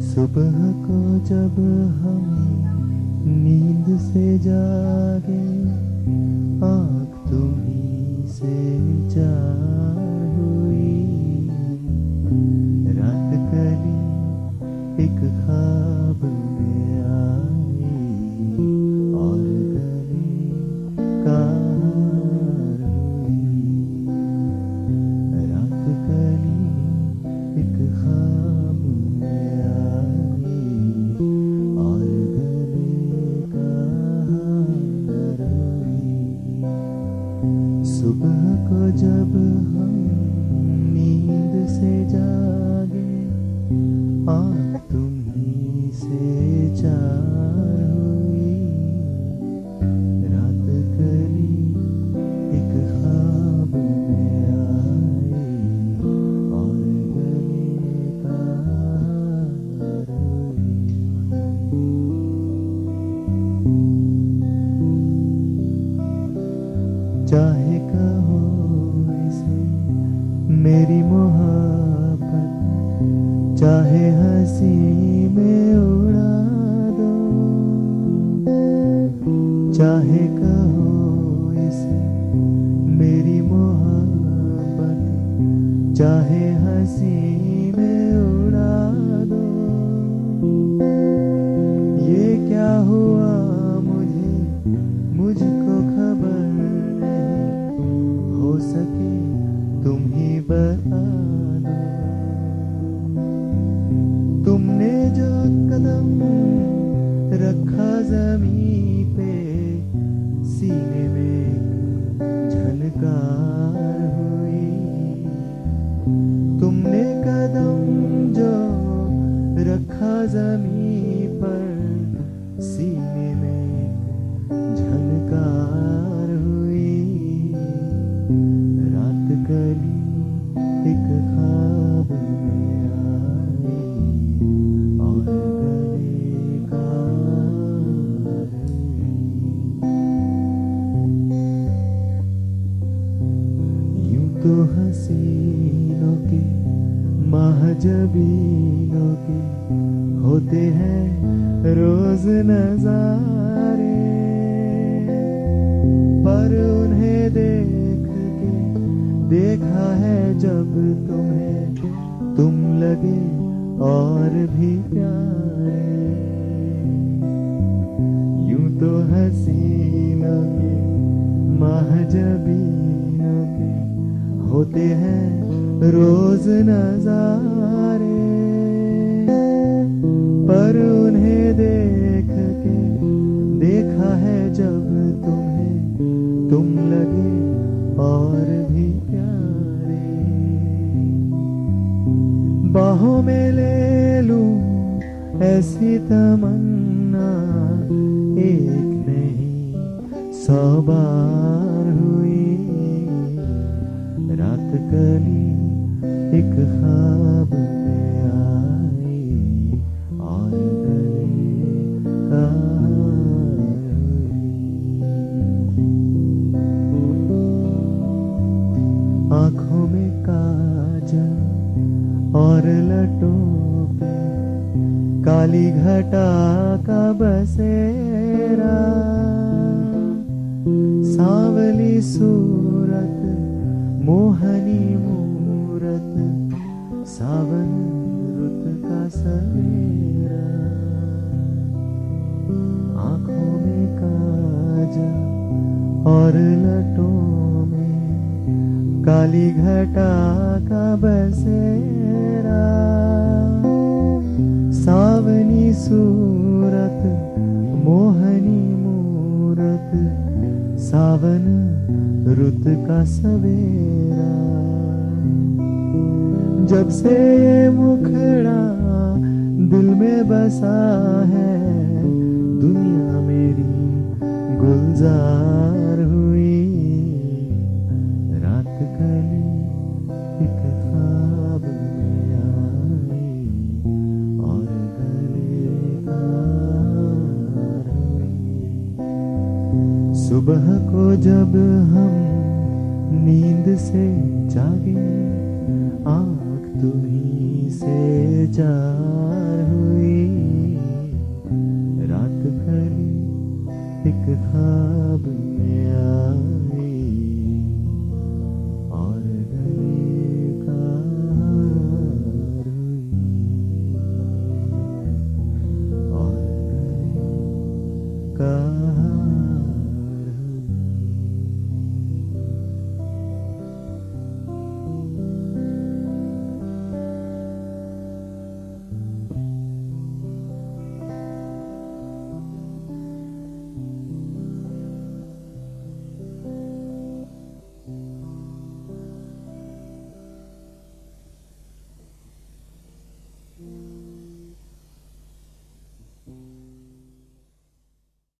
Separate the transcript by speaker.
Speaker 1: सुबह को जब हम नींद से जागे आँख तुम्ही से चार तुम्ही से रात कली एक और चाहे कहो इसे मेरी मोहब्बत चाहे हँसी में उड़ा दो। चाहे कहो इसे मेरी मोहब्बत, चाहे हँसी में उड़ा दो। ये क्या हुआ मुझे? मुझको खबर नहीं। हो सके तुम ही बता एक हुई। तुमने कदम जो रखा जमी पर सीने में महजबीनों के होते हैं रोज नजारे, पर उन्हें देख के देखा है जब तुम्हें तुम लगे और भी प्यारे। यूँ तो हसीनों के महजबीनों के होते हैं रोज नजारे पर उन्हें देख के देखा है जब तुम्हें तुम लगे और भी प्यारे। बाहों में ले लूँ ऐसी तमन्ना, एक नहीं, सौ बार। एक ख्वाब में और। आँखों में काजल और लटों पे काली घटा का बसेरा सांवली सूरत मोहनी मूरत सावन रुत का सवेरा। आँखों में काजल और लटों में काली घटा का बसेरा। सावनी सूरत, मोहनी मूरत, सावन रुत का सवेरा। जब से ये मुखड़ा दिल में बसा है, दुनिया मेरी गुलजार हुई रात कली एक ख्वाब में आई और गले। सुबह को जब हम नींद से जागे आँख तुम्ही से चार हुई। रात भर एक खा